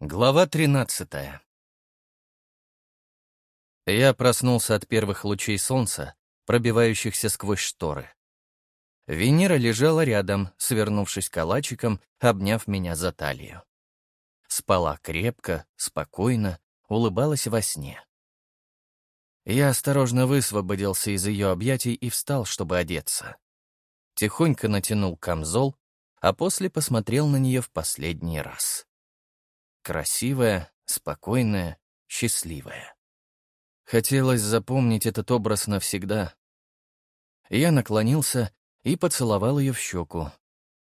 Глава 13 Я проснулся от первых лучей солнца, пробивающихся сквозь шторы. Венера лежала рядом, свернувшись калачиком, обняв меня за талию. Спала крепко, спокойно, улыбалась во сне. Я осторожно высвободился из ее объятий и встал, чтобы одеться. Тихонько натянул камзол, а после посмотрел на нее в последний раз. Красивая, спокойная, счастливая. Хотелось запомнить этот образ навсегда. Я наклонился и поцеловал ее в щеку.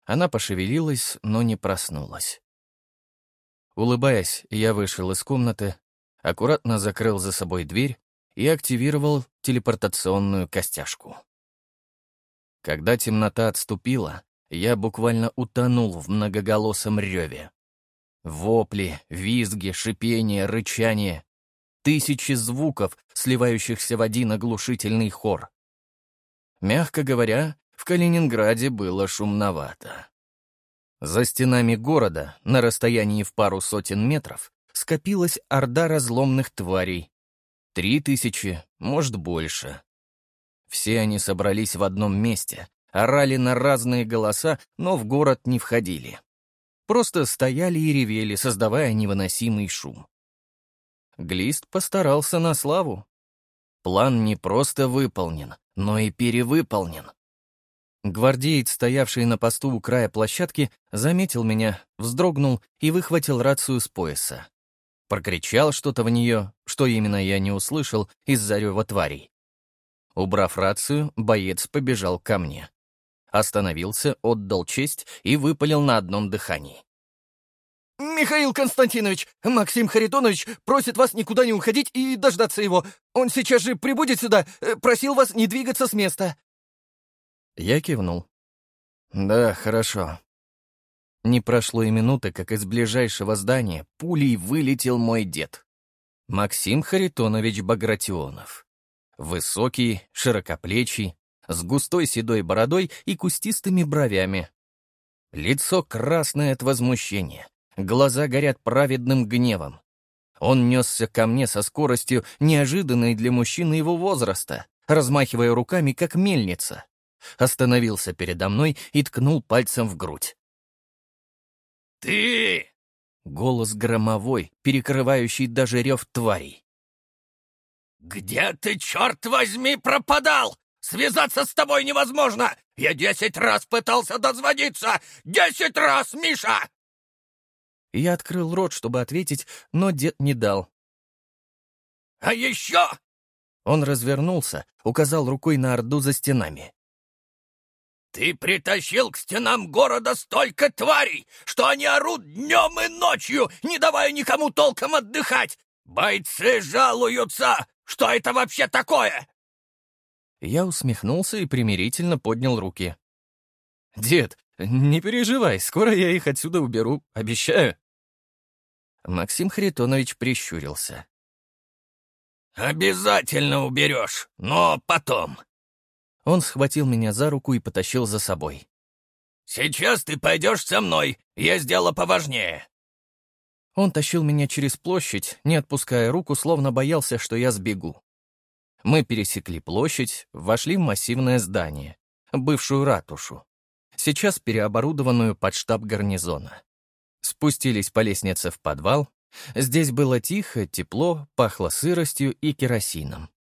Она пошевелилась, но не проснулась. Улыбаясь, я вышел из комнаты, аккуратно закрыл за собой дверь и активировал телепортационную костяшку. Когда темнота отступила, я буквально утонул в многоголосом реве. Вопли, визги, шипение, рычание. Тысячи звуков, сливающихся в один оглушительный хор. Мягко говоря, в Калининграде было шумновато. За стенами города, на расстоянии в пару сотен метров, скопилась орда разломных тварей. Три тысячи, может, больше. Все они собрались в одном месте, орали на разные голоса, но в город не входили просто стояли и ревели, создавая невыносимый шум. Глист постарался на славу. План не просто выполнен, но и перевыполнен. Гвардеец, стоявший на посту у края площадки, заметил меня, вздрогнул и выхватил рацию с пояса. Прокричал что-то в нее, что именно я не услышал из-за рева тварей. Убрав рацию, боец побежал ко мне. Остановился, отдал честь и выпалил на одном дыхании. «Михаил Константинович, Максим Харитонович просит вас никуда не уходить и дождаться его. Он сейчас же прибудет сюда, э, просил вас не двигаться с места». Я кивнул. «Да, хорошо». Не прошло и минуты, как из ближайшего здания пулей вылетел мой дед. Максим Харитонович Багратионов. Высокий, широкоплечий, с густой седой бородой и кустистыми бровями. Лицо красное от возмущения, глаза горят праведным гневом. Он несся ко мне со скоростью, неожиданной для мужчины его возраста, размахивая руками, как мельница. Остановился передо мной и ткнул пальцем в грудь. «Ты!» — голос громовой, перекрывающий даже рев тварей. «Где ты, черт возьми, пропадал? Связаться с тобой невозможно! Я десять раз пытался дозвониться! Десять раз, Миша!» Я открыл рот, чтобы ответить, но дед не дал. «А еще!» Он развернулся, указал рукой на орду за стенами. «Ты притащил к стенам города столько тварей, что они орут днем и ночью, не давая никому толком отдыхать! Бойцы жалуются! Что это вообще такое?» Я усмехнулся и примирительно поднял руки. «Дед, не переживай, скоро я их отсюда уберу, обещаю». Максим Харитонович прищурился. «Обязательно уберешь, но потом». Он схватил меня за руку и потащил за собой. «Сейчас ты пойдешь со мной, есть дело поважнее». Он тащил меня через площадь, не отпуская руку, словно боялся, что я сбегу. Мы пересекли площадь, вошли в массивное здание, бывшую ратушу, сейчас переоборудованную под штаб гарнизона. Спустились по лестнице в подвал. Здесь было тихо, тепло, пахло сыростью и керосином.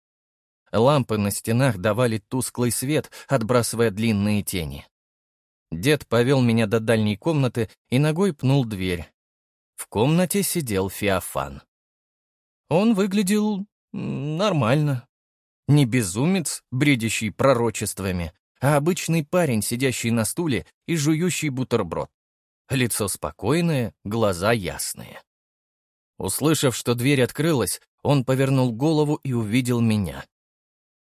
Лампы на стенах давали тусклый свет, отбрасывая длинные тени. Дед повел меня до дальней комнаты и ногой пнул дверь. В комнате сидел Феофан. Он выглядел нормально, не безумец, бредящий пророчествами, а обычный парень, сидящий на стуле и жующий бутерброд. Лицо спокойное, глаза ясные. Услышав, что дверь открылась, он повернул голову и увидел меня.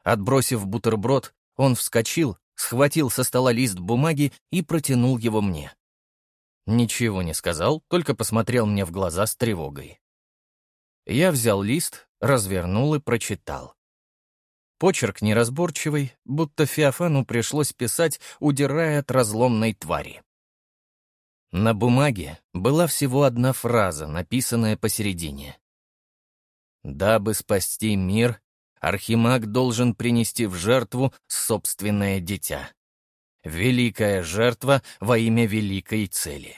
Отбросив бутерброд, он вскочил, схватил со стола лист бумаги и протянул его мне. Ничего не сказал, только посмотрел мне в глаза с тревогой. Я взял лист, развернул и прочитал. Почерк неразборчивый, будто Феофану пришлось писать, удирая от разломной твари. На бумаге была всего одна фраза, написанная посередине. «Дабы спасти мир, Архимаг должен принести в жертву собственное дитя. Великая жертва во имя великой цели».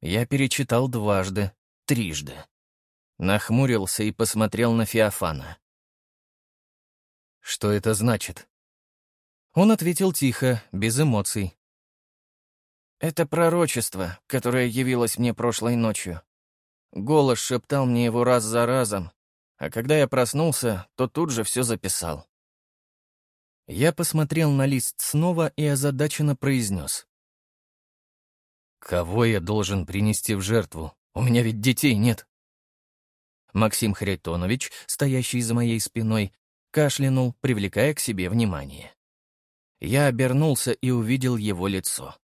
Я перечитал дважды, трижды. Нахмурился и посмотрел на Феофана. «Что это значит?» Он ответил тихо, без эмоций. «Это пророчество, которое явилось мне прошлой ночью. Голос шептал мне его раз за разом, а когда я проснулся, то тут же все записал». Я посмотрел на лист снова и озадаченно произнес. «Кого я должен принести в жертву? У меня ведь детей нет». Максим Харитонович, стоящий за моей спиной, кашлянул, привлекая к себе внимание. Я обернулся и увидел его лицо.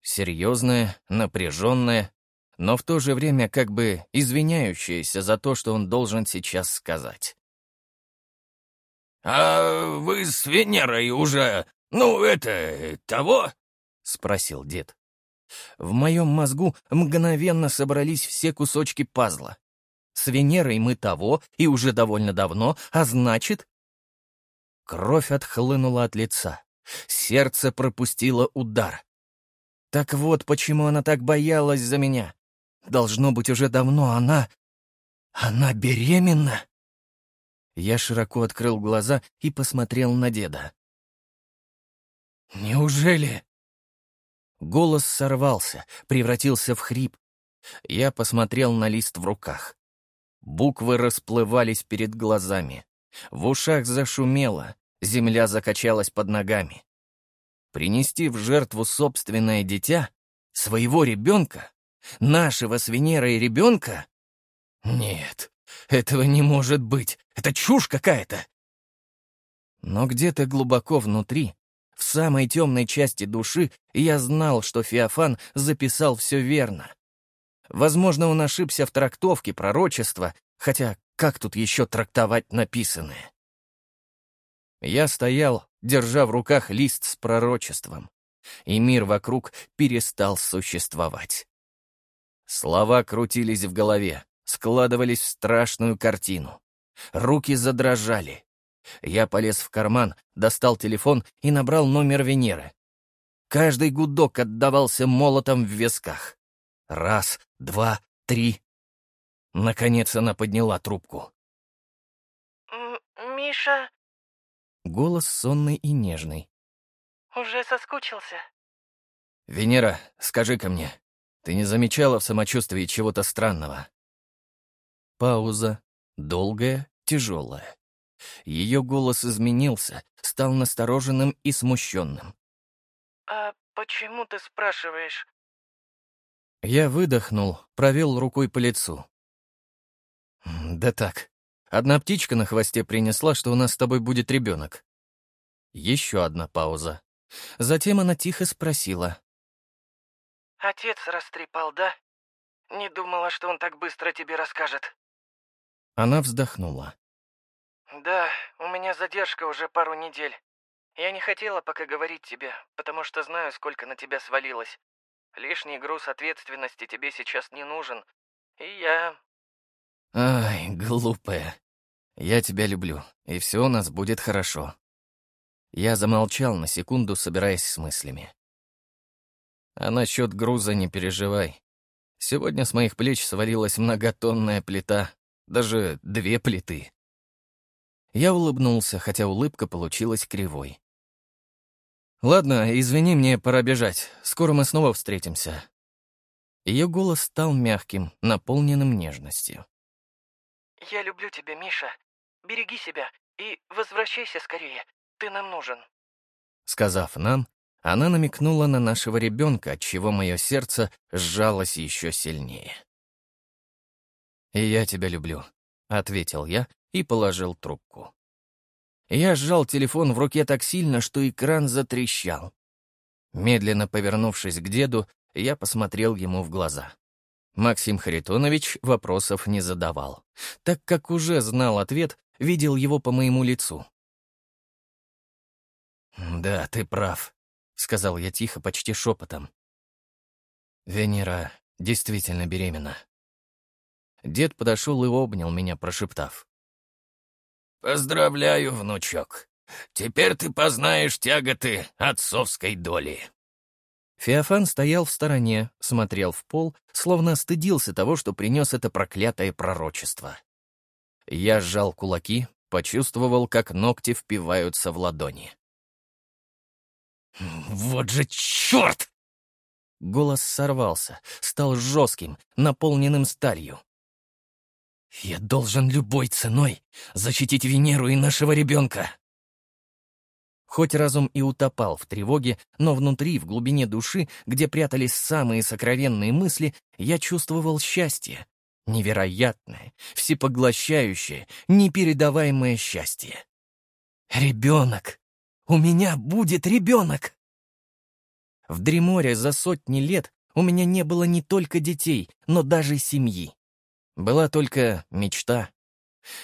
Серьезное, напряженное, но в то же время как бы извиняющееся за то, что он должен сейчас сказать. «А вы с Венерой уже, ну, это, того?» — спросил дед. В моем мозгу мгновенно собрались все кусочки пазла. С Венерой мы того, и уже довольно давно, а значит... Кровь отхлынула от лица. Сердце пропустило удар. Так вот, почему она так боялась за меня. Должно быть, уже давно она... Она беременна? Я широко открыл глаза и посмотрел на деда. «Неужели?» Голос сорвался, превратился в хрип. Я посмотрел на лист в руках. Буквы расплывались перед глазами. В ушах зашумело, Земля закачалась под ногами. Принести в жертву собственное дитя? Своего ребенка? Нашего с Венерой ребенка? Нет, этого не может быть. Это чушь какая-то. Но где-то глубоко внутри, в самой темной части души, я знал, что Феофан записал все верно. Возможно, он ошибся в трактовке пророчества, хотя как тут еще трактовать написанное? Я стоял, держа в руках лист с пророчеством, и мир вокруг перестал существовать. Слова крутились в голове, складывались в страшную картину. Руки задрожали. Я полез в карман, достал телефон и набрал номер Венеры. Каждый гудок отдавался молотом в висках. Раз, два, три. Наконец она подняла трубку. «Миша?» Голос сонный и нежный. «Уже соскучился?» «Венера, скажи-ка мне, ты не замечала в самочувствии чего-то странного?» Пауза. Долгая, тяжелая. Ее голос изменился, стал настороженным и смущенным. «А почему ты спрашиваешь?» Я выдохнул, провел рукой по лицу. «Да так, Одна птичка на хвосте принесла, что у нас с тобой будет ребенок. Еще одна пауза. Затем она тихо спросила. «Отец растрепал, да? Не думала, что он так быстро тебе расскажет». Она вздохнула. «Да, у меня задержка уже пару недель. Я не хотела пока говорить тебе, потому что знаю, сколько на тебя свалилось. Лишний груз ответственности тебе сейчас не нужен. И я...» «Ай, глупая. Я тебя люблю, и все у нас будет хорошо». Я замолчал на секунду, собираясь с мыслями. А насчет груза не переживай. Сегодня с моих плеч свалилась многотонная плита, даже две плиты. Я улыбнулся, хотя улыбка получилась кривой. «Ладно, извини, мне пора бежать. Скоро мы снова встретимся». Ее голос стал мягким, наполненным нежностью. «Я люблю тебя, Миша. Береги себя и возвращайся скорее. Ты нам нужен». Сказав нам, она намекнула на нашего ребенка, отчего мое сердце сжалось еще сильнее. «И я тебя люблю», — ответил я и положил трубку. Я сжал телефон в руке так сильно, что экран затрещал. Медленно повернувшись к деду, я посмотрел ему в глаза. Максим Харитонович вопросов не задавал, так как уже знал ответ, видел его по моему лицу. «Да, ты прав», — сказал я тихо, почти шепотом. Венера действительно беременна. Дед подошел и обнял меня, прошептав. «Поздравляю, внучок. Теперь ты познаешь тяготы отцовской доли». Феофан стоял в стороне, смотрел в пол, словно стыдился того, что принес это проклятое пророчество. Я сжал кулаки, почувствовал, как ногти впиваются в ладони. «Вот же черт!» Голос сорвался, стал жестким, наполненным сталью. «Я должен любой ценой защитить Венеру и нашего ребенка!» Хоть разум и утопал в тревоге, но внутри, в глубине души, где прятались самые сокровенные мысли, я чувствовал счастье. Невероятное, всепоглощающее, непередаваемое счастье. Ребенок! У меня будет ребенок! В Дреморе за сотни лет у меня не было не только детей, но даже семьи. Была только мечта.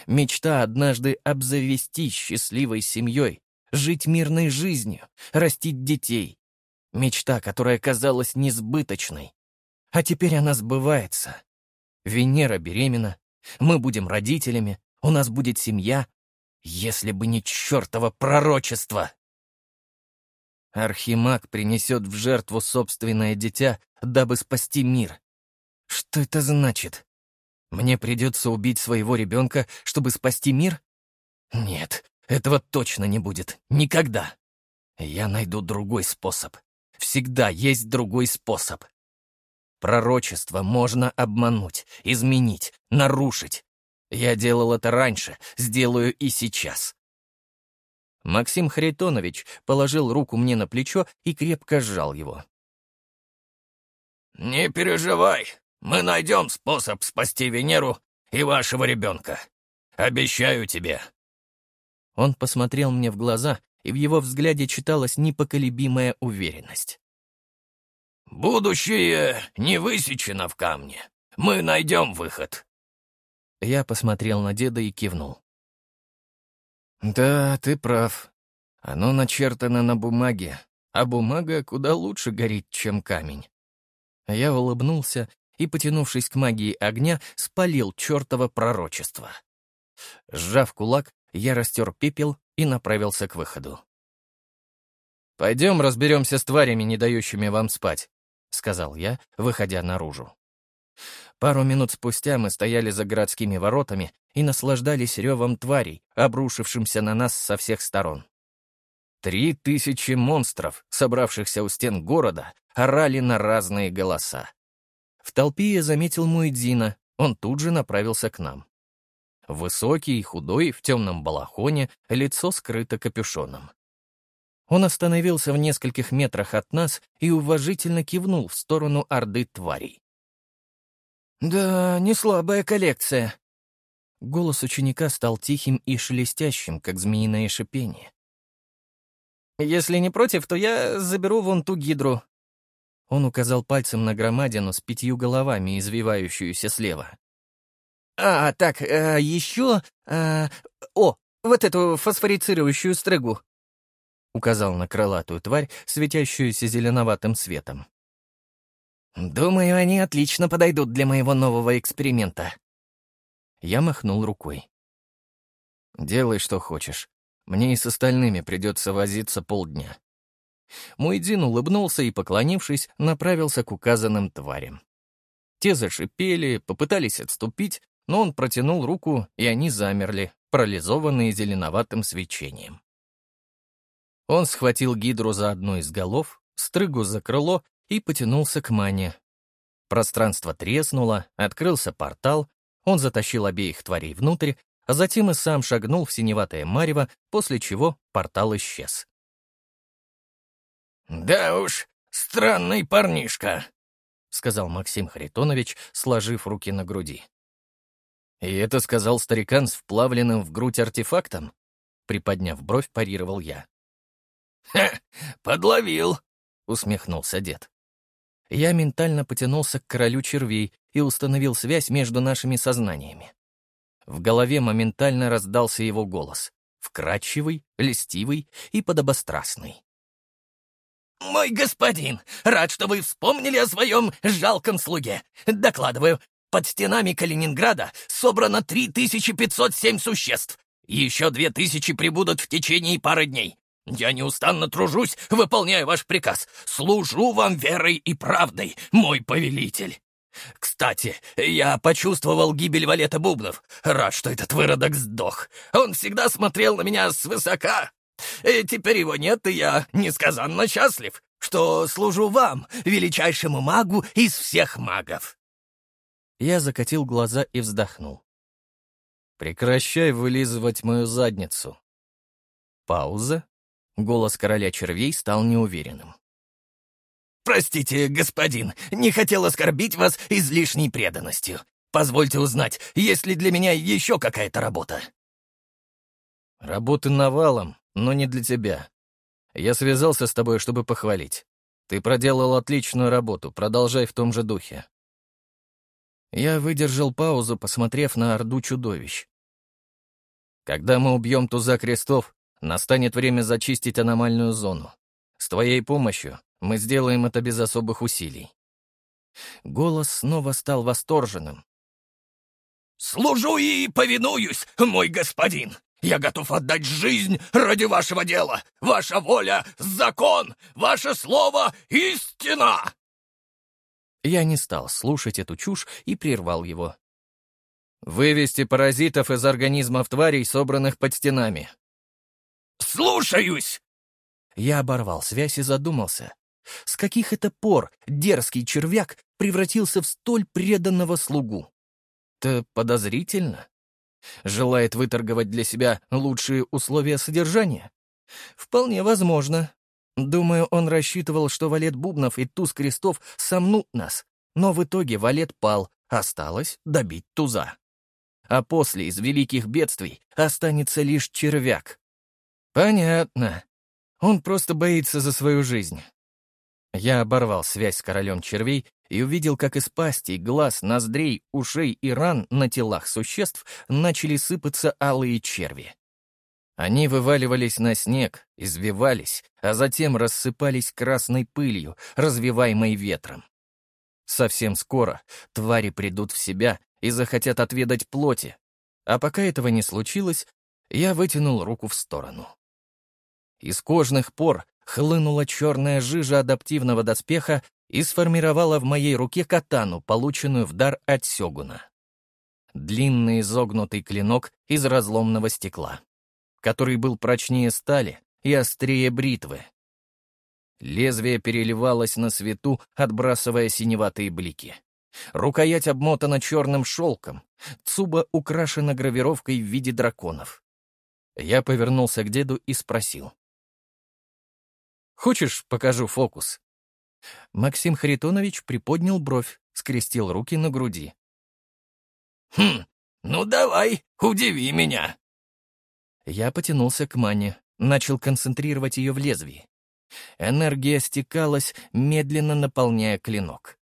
Мечта однажды обзавестись счастливой семьей, жить мирной жизнью, растить детей. Мечта, которая казалась несбыточной. А теперь она сбывается. Венера беременна, мы будем родителями, у нас будет семья. Если бы не чертово пророчество! Архимаг принесет в жертву собственное дитя, дабы спасти мир. Что это значит? Мне придется убить своего ребенка, чтобы спасти мир? Нет, этого точно не будет. Никогда. Я найду другой способ. Всегда есть другой способ. Пророчество можно обмануть, изменить, нарушить. Я делал это раньше, сделаю и сейчас. Максим Харитонович положил руку мне на плечо и крепко сжал его. «Не переживай, мы найдем способ спасти Венеру и вашего ребенка. Обещаю тебе». Он посмотрел мне в глаза, и в его взгляде читалась непоколебимая уверенность. «Будущее не высечено в камне. Мы найдем выход». Я посмотрел на деда и кивнул. «Да, ты прав. Оно начертано на бумаге, а бумага куда лучше горит, чем камень». Я улыбнулся и, потянувшись к магии огня, спалил чертово пророчество. Сжав кулак, я растер пепел и направился к выходу. «Пойдем разберемся с тварями, не дающими вам спать», — сказал я, выходя наружу. Пару минут спустя мы стояли за городскими воротами и наслаждались ревом тварей, обрушившимся на нас со всех сторон. Три тысячи монстров, собравшихся у стен города, орали на разные голоса. В толпе я заметил Муэдзина, он тут же направился к нам. Высокий худой, в темном балахоне, лицо скрыто капюшоном. Он остановился в нескольких метрах от нас и уважительно кивнул в сторону орды тварей. «Да, не слабая коллекция». Голос ученика стал тихим и шелестящим, как змеиное шипение. «Если не против, то я заберу вон ту гидру». Он указал пальцем на громадину с пятью головами, извивающуюся слева. «А, так, а, еще... А, о, вот эту фосфорицирующую стрыгу», — указал на крылатую тварь, светящуюся зеленоватым светом. «Думаю, они отлично подойдут для моего нового эксперимента». Я махнул рукой. «Делай, что хочешь. Мне и с остальными придется возиться полдня». Муэдзин улыбнулся и, поклонившись, направился к указанным тварям. Те зашипели, попытались отступить, но он протянул руку, и они замерли, парализованные зеленоватым свечением. Он схватил гидру за одну из голов, стрыгу за крыло и потянулся к мане. Пространство треснуло, открылся портал, он затащил обеих тварей внутрь, а затем и сам шагнул в синеватое марево, после чего портал исчез. «Да уж, странный парнишка», — сказал Максим Харитонович, сложив руки на груди. «И это сказал старикан с вплавленным в грудь артефактом?» Приподняв бровь, парировал я. «Ха, подловил», — усмехнулся дед. Я ментально потянулся к королю червей и установил связь между нашими сознаниями. В голове моментально раздался его голос, вкрадчивый, льстивый и подобострастный. «Мой господин, рад, что вы вспомнили о своем жалком слуге. Докладываю, под стенами Калининграда собрано 3507 существ. Еще 2000 прибудут в течение пары дней. Я неустанно тружусь, выполняю ваш приказ. Служу вам верой и правдой, мой повелитель. Кстати, я почувствовал гибель Валета Бубнов. Рад, что этот выродок сдох. Он всегда смотрел на меня свысока. И теперь его нет, и я несказанно счастлив, что служу вам, величайшему магу из всех магов. Я закатил глаза и вздохнул. «Прекращай вылизывать мою задницу». Пауза. Голос короля червей стал неуверенным. «Простите, господин, не хотел оскорбить вас излишней преданностью. Позвольте узнать, есть ли для меня еще какая-то работа?» «Работы навалом, но не для тебя. Я связался с тобой, чтобы похвалить. Ты проделал отличную работу, продолжай в том же духе». Я выдержал паузу, посмотрев на орду чудовищ. «Когда мы убьем туза крестов, настанет время зачистить аномальную зону. С твоей помощью мы сделаем это без особых усилий». Голос снова стал восторженным. «Служу и повинуюсь, мой господин! Я готов отдать жизнь ради вашего дела! Ваша воля — закон! Ваше слово — истина!» Я не стал слушать эту чушь и прервал его. «Вывести паразитов из организмов тварей, собранных под стенами». «Слушаюсь!» Я оборвал связь и задумался. С каких это пор дерзкий червяк превратился в столь преданного слугу? Это подозрительно. Желает выторговать для себя лучшие условия содержания? Вполне возможно. Думаю, он рассчитывал, что валет бубнов и туз крестов сомнут нас, но в итоге валет пал, осталось добить туза. А после из великих бедствий останется лишь червяк. Понятно. Он просто боится за свою жизнь. Я оборвал связь с королем червей и увидел, как из пастей, глаз, ноздрей, ушей и ран на телах существ начали сыпаться алые черви. Они вываливались на снег, извивались, а затем рассыпались красной пылью, развиваемой ветром. Совсем скоро твари придут в себя и захотят отведать плоти, а пока этого не случилось, я вытянул руку в сторону. Из кожных пор хлынула черная жижа адаптивного доспеха и сформировала в моей руке катану, полученную в дар от Сёгуна. Длинный изогнутый клинок из разломного стекла, который был прочнее стали и острее бритвы. Лезвие переливалось на свету, отбрасывая синеватые блики. Рукоять обмотана черным шелком, цуба украшена гравировкой в виде драконов. Я повернулся к деду и спросил. Хочешь, покажу фокус?» Максим Харитонович приподнял бровь, скрестил руки на груди. «Хм, ну давай, удиви меня!» Я потянулся к мане, начал концентрировать ее в лезвии. Энергия стекалась, медленно наполняя клинок.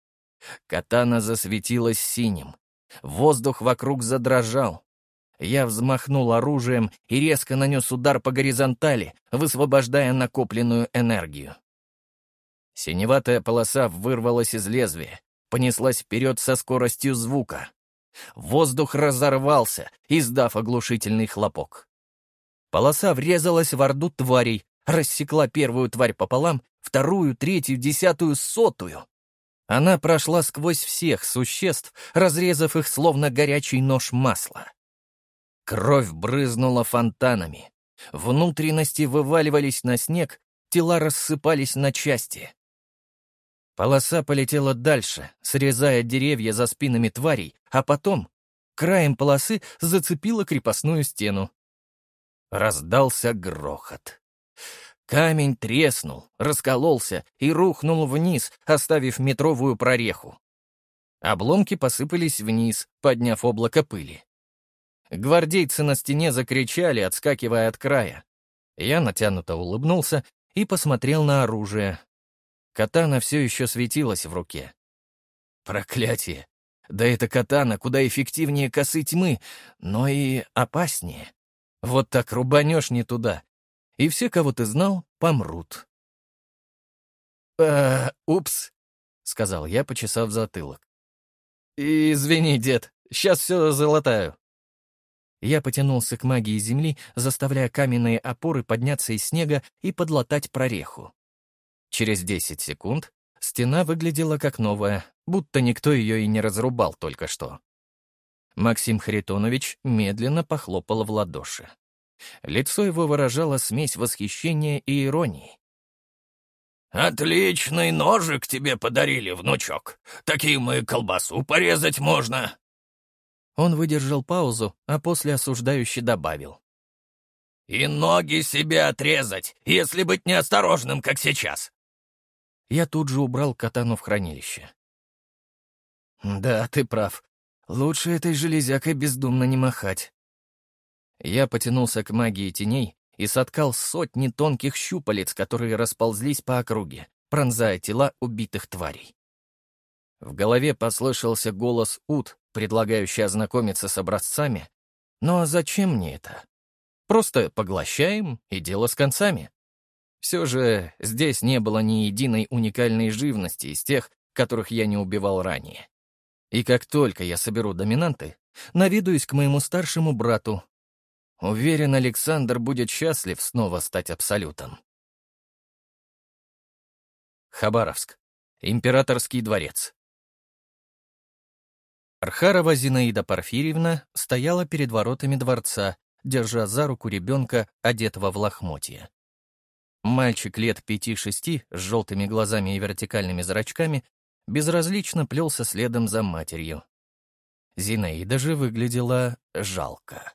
Катана засветилась синим. Воздух вокруг задрожал. Я взмахнул оружием и резко нанес удар по горизонтали, высвобождая накопленную энергию. Синеватая полоса вырвалась из лезвия, понеслась вперед со скоростью звука. Воздух разорвался, издав оглушительный хлопок. Полоса врезалась в орду тварей, рассекла первую тварь пополам, вторую, третью, десятую, сотую. Она прошла сквозь всех существ, разрезав их словно горячий нож масла. Кровь брызнула фонтанами. Внутренности вываливались на снег, тела рассыпались на части. Полоса полетела дальше, срезая деревья за спинами тварей, а потом краем полосы зацепила крепостную стену. Раздался грохот. Камень треснул, раскололся и рухнул вниз, оставив метровую прореху. Обломки посыпались вниз, подняв облако пыли. Гвардейцы на стене закричали, отскакивая от края. Я натянуто улыбнулся и посмотрел на оружие. Катана все еще светилась в руке. Проклятие! Да эта катана куда эффективнее косы тьмы, но и опаснее. Вот так рубанешь не туда, и все, кого ты знал, помрут. «Э, упс», — сказал я, почесав затылок. «Извини, дед, сейчас все залатаю». Я потянулся к магии земли, заставляя каменные опоры подняться из снега и подлатать прореху. Через 10 секунд стена выглядела как новая, будто никто ее и не разрубал только что. Максим Харитонович медленно похлопал в ладоши. Лицо его выражало смесь восхищения и иронии. «Отличный ножик тебе подарили, внучок. Таким и колбасу порезать можно». Он выдержал паузу, а после осуждающе добавил. «И ноги себе отрезать, если быть неосторожным, как сейчас». Я тут же убрал катану в хранилище. «Да, ты прав. Лучше этой железякой бездумно не махать». Я потянулся к магии теней и соткал сотни тонких щупалец, которые расползлись по округе, пронзая тела убитых тварей. В голове послышался голос Ут, предлагающий ознакомиться с образцами. Но зачем мне это? Просто поглощаем, и дело с концами. Все же здесь не было ни единой уникальной живности из тех, которых я не убивал ранее. И как только я соберу доминанты, навидуюсь к моему старшему брату, Уверен, Александр будет счастлив снова стать абсолютом. Хабаровск. Императорский дворец. Архарова Зинаида Порфирьевна стояла перед воротами дворца, держа за руку ребенка, одетого в лохмотье. Мальчик лет пяти-шести с желтыми глазами и вертикальными зрачками безразлично плелся следом за матерью. Зинаида же выглядела жалко.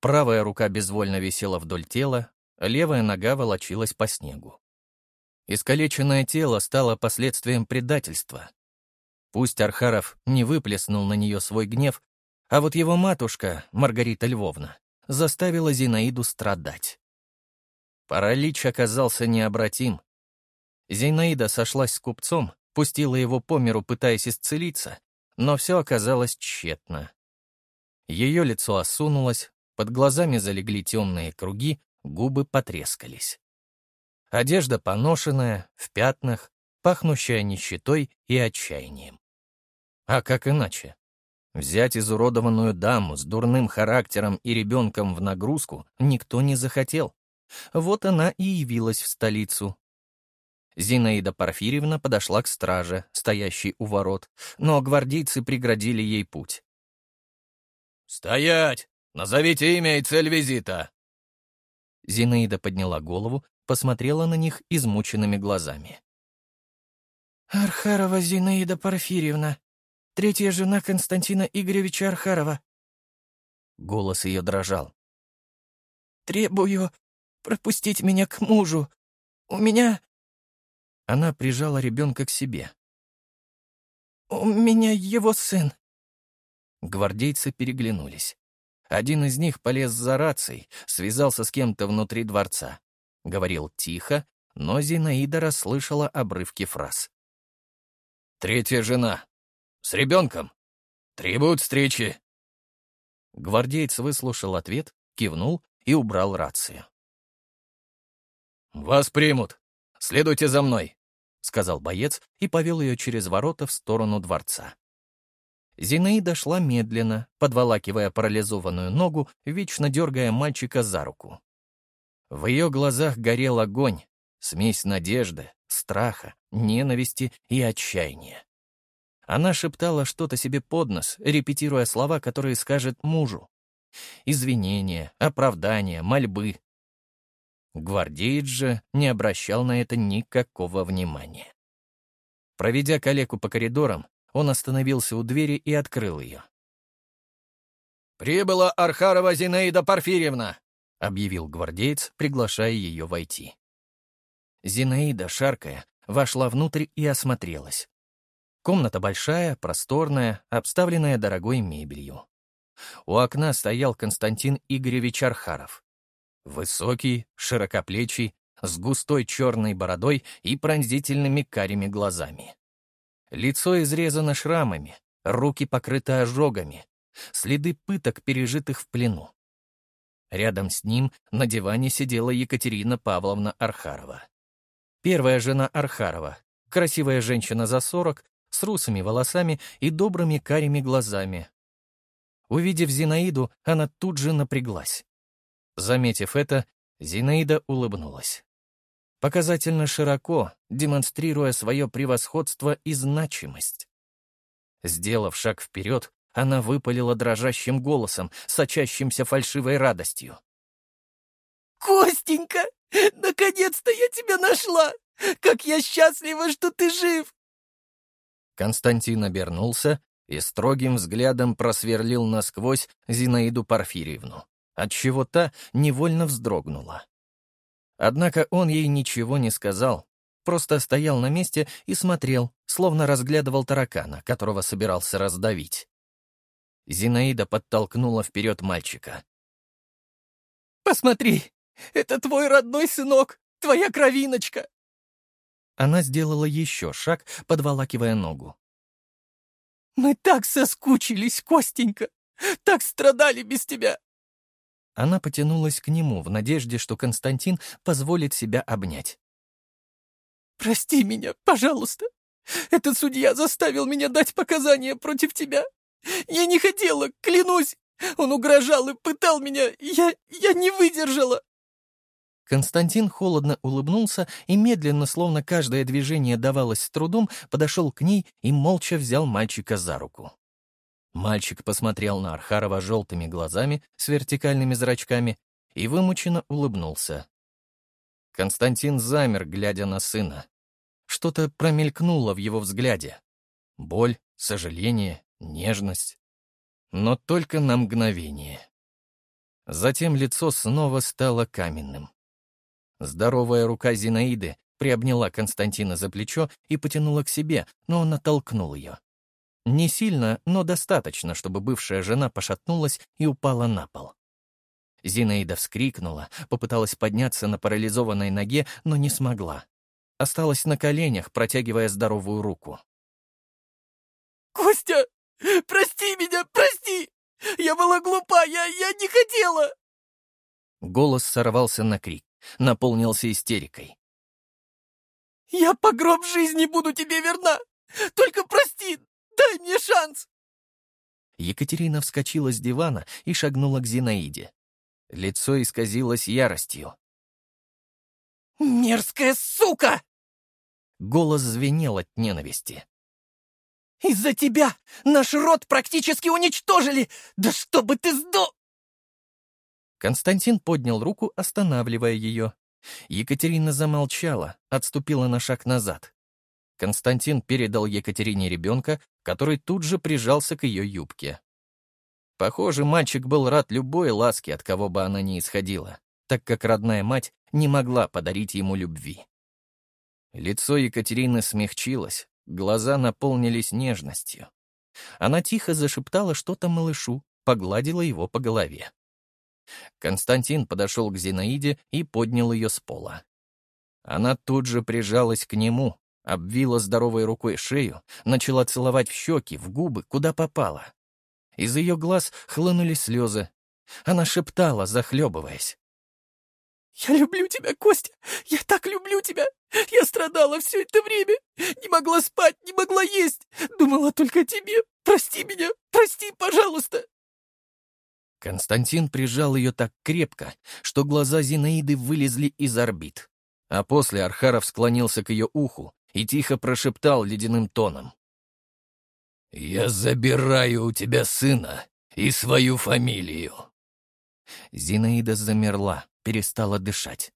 Правая рука безвольно висела вдоль тела, левая нога волочилась по снегу. Искалеченное тело стало последствием предательства. Пусть Архаров не выплеснул на нее свой гнев, а вот его матушка, Маргарита Львовна, заставила Зинаиду страдать. Паралич оказался необратим. Зинаида сошлась с купцом, пустила его по миру, пытаясь исцелиться, но все оказалось тщетно. Ее лицо осунулось, под глазами залегли темные круги, губы потрескались. Одежда поношенная, в пятнах, пахнущая нищетой и отчаянием. А как иначе? Взять изуродованную даму с дурным характером и ребенком в нагрузку никто не захотел. Вот она и явилась в столицу. Зинаида Порфирьевна подошла к страже, стоящей у ворот, но гвардейцы преградили ей путь. «Стоять!» Назовите имя и цель визита!» Зинаида подняла голову, посмотрела на них измученными глазами. «Архарова Зинаида Порфирьевна, третья жена Константина Игоревича Архарова». Голос ее дрожал. «Требую пропустить меня к мужу. У меня...» Она прижала ребенка к себе. «У меня его сын». Гвардейцы переглянулись. Один из них полез за рацией, связался с кем-то внутри дворца. Говорил тихо, но Зинаида расслышала обрывки фраз. «Третья жена. С ребенком. Требуют встречи». Гвардеец выслушал ответ, кивнул и убрал рацию. «Вас примут. Следуйте за мной», — сказал боец и повел ее через ворота в сторону дворца. Зинаида шла медленно, подволакивая парализованную ногу, вечно дергая мальчика за руку. В ее глазах горел огонь, смесь надежды, страха, ненависти и отчаяния. Она шептала что-то себе под нос, репетируя слова, которые скажет мужу. Извинения, оправдания, мольбы. Гвардеец же не обращал на это никакого внимания. Проведя калеку по коридорам, он остановился у двери и открыл ее. «Прибыла Архарова Зинаида Порфирьевна!» — объявил гвардеец, приглашая ее войти. Зинаида, шаркая, вошла внутрь и осмотрелась. Комната большая, просторная, обставленная дорогой мебелью. У окна стоял Константин Игоревич Архаров. Высокий, широкоплечий, с густой черной бородой и пронзительными карими глазами. Лицо изрезано шрамами, руки покрыты ожогами, следы пыток, пережитых в плену. Рядом с ним на диване сидела Екатерина Павловна Архарова. Первая жена Архарова, красивая женщина за сорок, с русыми волосами и добрыми карими глазами. Увидев Зинаиду, она тут же напряглась. Заметив это, Зинаида улыбнулась. Показательно широко, демонстрируя свое превосходство и значимость. Сделав шаг вперед, она выпалила дрожащим голосом, сочащимся фальшивой радостью. «Костенька, наконец-то я тебя нашла! Как я счастлива, что ты жив!» Константин обернулся и строгим взглядом просверлил насквозь Зинаиду Порфирьевну, отчего та невольно вздрогнула. Однако он ей ничего не сказал, просто стоял на месте и смотрел, словно разглядывал таракана, которого собирался раздавить. Зинаида подтолкнула вперед мальчика. «Посмотри, это твой родной сынок, твоя кровиночка!» Она сделала еще шаг, подволакивая ногу. «Мы так соскучились, Костенька! Так страдали без тебя!» Она потянулась к нему в надежде, что Константин позволит себя обнять. «Прости меня, пожалуйста. Этот судья заставил меня дать показания против тебя. Я не хотела, клянусь. Он угрожал и пытал меня. Я... я не выдержала». Константин холодно улыбнулся и медленно, словно каждое движение давалось с трудом, подошел к ней и молча взял мальчика за руку. Мальчик посмотрел на Архарова желтыми глазами с вертикальными зрачками и вымученно улыбнулся. Константин замер, глядя на сына. Что-то промелькнуло в его взгляде. Боль, сожаление, нежность. Но только на мгновение. Затем лицо снова стало каменным. Здоровая рука Зинаиды приобняла Константина за плечо и потянула к себе, но он оттолкнул ее. Не сильно, но достаточно, чтобы бывшая жена пошатнулась и упала на пол. Зинаида вскрикнула, попыталась подняться на парализованной ноге, но не смогла. Осталась на коленях, протягивая здоровую руку. «Костя, прости меня, прости! Я была глупа, я, я не хотела!» Голос сорвался на крик наполнился истерикой. «Я по гроб жизни буду тебе верна! Только прости, дай мне шанс!» Екатерина вскочила с дивана и шагнула к Зинаиде. Лицо исказилось яростью. «Мерзкая сука!» Голос звенел от ненависти. «Из-за тебя наш род практически уничтожили! Да чтобы ты сдох!» Константин поднял руку, останавливая ее. Екатерина замолчала, отступила на шаг назад. Константин передал Екатерине ребенка, который тут же прижался к ее юбке. Похоже, мальчик был рад любой ласке, от кого бы она ни исходила, так как родная мать не могла подарить ему любви. Лицо Екатерины смягчилось, глаза наполнились нежностью. Она тихо зашептала что-то малышу, погладила его по голове. Константин подошел к Зинаиде и поднял ее с пола. Она тут же прижалась к нему, обвила здоровой рукой шею, начала целовать в щеки, в губы, куда попало. Из ее глаз хлынули слезы. Она шептала, захлебываясь. «Я люблю тебя, Костя! Я так люблю тебя! Я страдала все это время! Не могла спать, не могла есть! Думала только о тебе! Прости меня! Прости, пожалуйста!» Константин прижал ее так крепко, что глаза Зинаиды вылезли из орбит. А после Архаров склонился к ее уху и тихо прошептал ледяным тоном. «Я забираю у тебя сына и свою фамилию». Зинаида замерла, перестала дышать.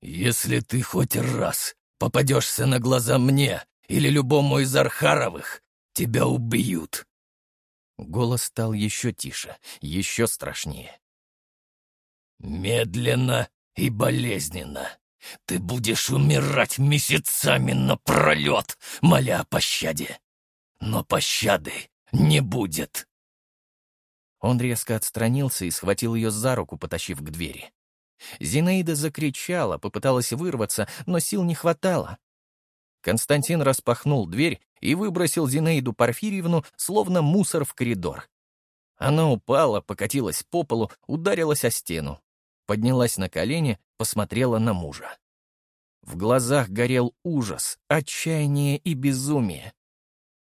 «Если ты хоть раз попадешься на глаза мне или любому из Архаровых, тебя убьют. Голос стал еще тише, еще страшнее. «Медленно и болезненно. Ты будешь умирать месяцами напролет, моля о пощаде. Но пощады не будет». Он резко отстранился и схватил ее за руку, потащив к двери. Зинаида закричала, попыталась вырваться, но сил не хватало. Константин распахнул дверь и выбросил Зинаиду Порфирьевну, словно мусор в коридор. Она упала, покатилась по полу, ударилась о стену. Поднялась на колени, посмотрела на мужа. В глазах горел ужас, отчаяние и безумие.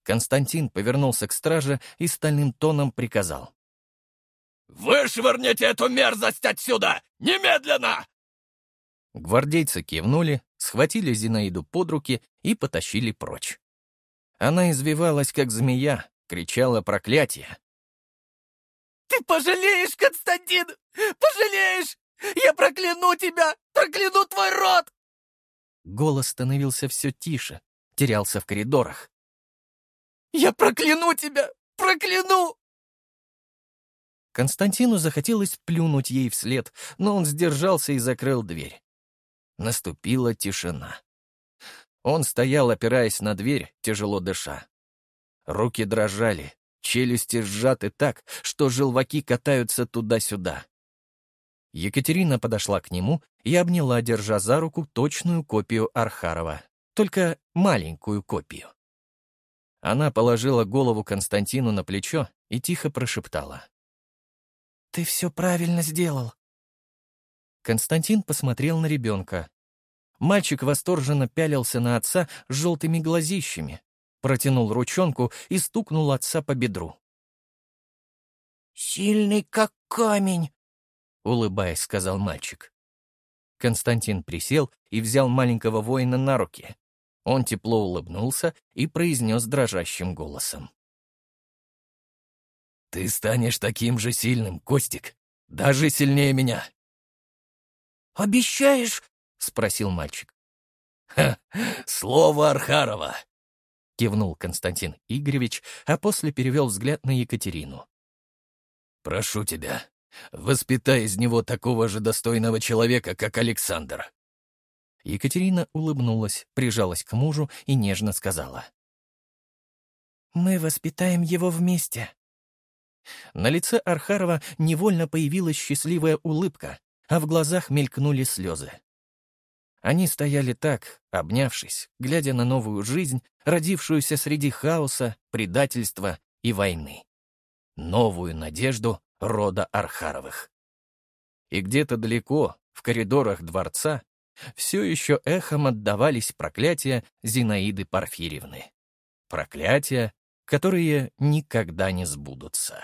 Константин повернулся к страже и стальным тоном приказал. «Вышвырните эту мерзость отсюда! Немедленно!» Гвардейцы кивнули, схватили Зинаиду под руки и потащили прочь. Она извивалась, как змея, кричала проклятие. «Ты пожалеешь, Константин! Пожалеешь! Я прокляну тебя! Прокляну твой род!» Голос становился все тише, терялся в коридорах. «Я прокляну тебя! Прокляну!» Константину захотелось плюнуть ей вслед, но он сдержался и закрыл дверь. Наступила тишина. Он стоял, опираясь на дверь, тяжело дыша. Руки дрожали, челюсти сжаты так, что желваки катаются туда-сюда. Екатерина подошла к нему и обняла, держа за руку точную копию Архарова, только маленькую копию. Она положила голову Константину на плечо и тихо прошептала. «Ты все правильно сделал». Константин посмотрел на ребенка. Мальчик восторженно пялился на отца с желтыми глазищами, протянул ручонку и стукнул отца по бедру. «Сильный, как камень», — улыбаясь, сказал мальчик. Константин присел и взял маленького воина на руки. Он тепло улыбнулся и произнес дрожащим голосом. «Ты станешь таким же сильным, Костик, даже сильнее меня». «Обещаешь?» — спросил мальчик. «Ха! Слово Архарова!» — кивнул Константин Игоревич, а после перевел взгляд на Екатерину. «Прошу тебя, воспитай из него такого же достойного человека, как Александр». Екатерина улыбнулась, прижалась к мужу и нежно сказала. «Мы воспитаем его вместе». На лице Архарова невольно появилась счастливая улыбка, а в глазах мелькнули слезы. Они стояли так, обнявшись, глядя на новую жизнь, родившуюся среди хаоса, предательства и войны. Новую надежду рода Архаровых. И где-то далеко, в коридорах дворца, все еще эхом отдавались проклятия Зинаиды Порфирьевны. Проклятия, которые никогда не сбудутся.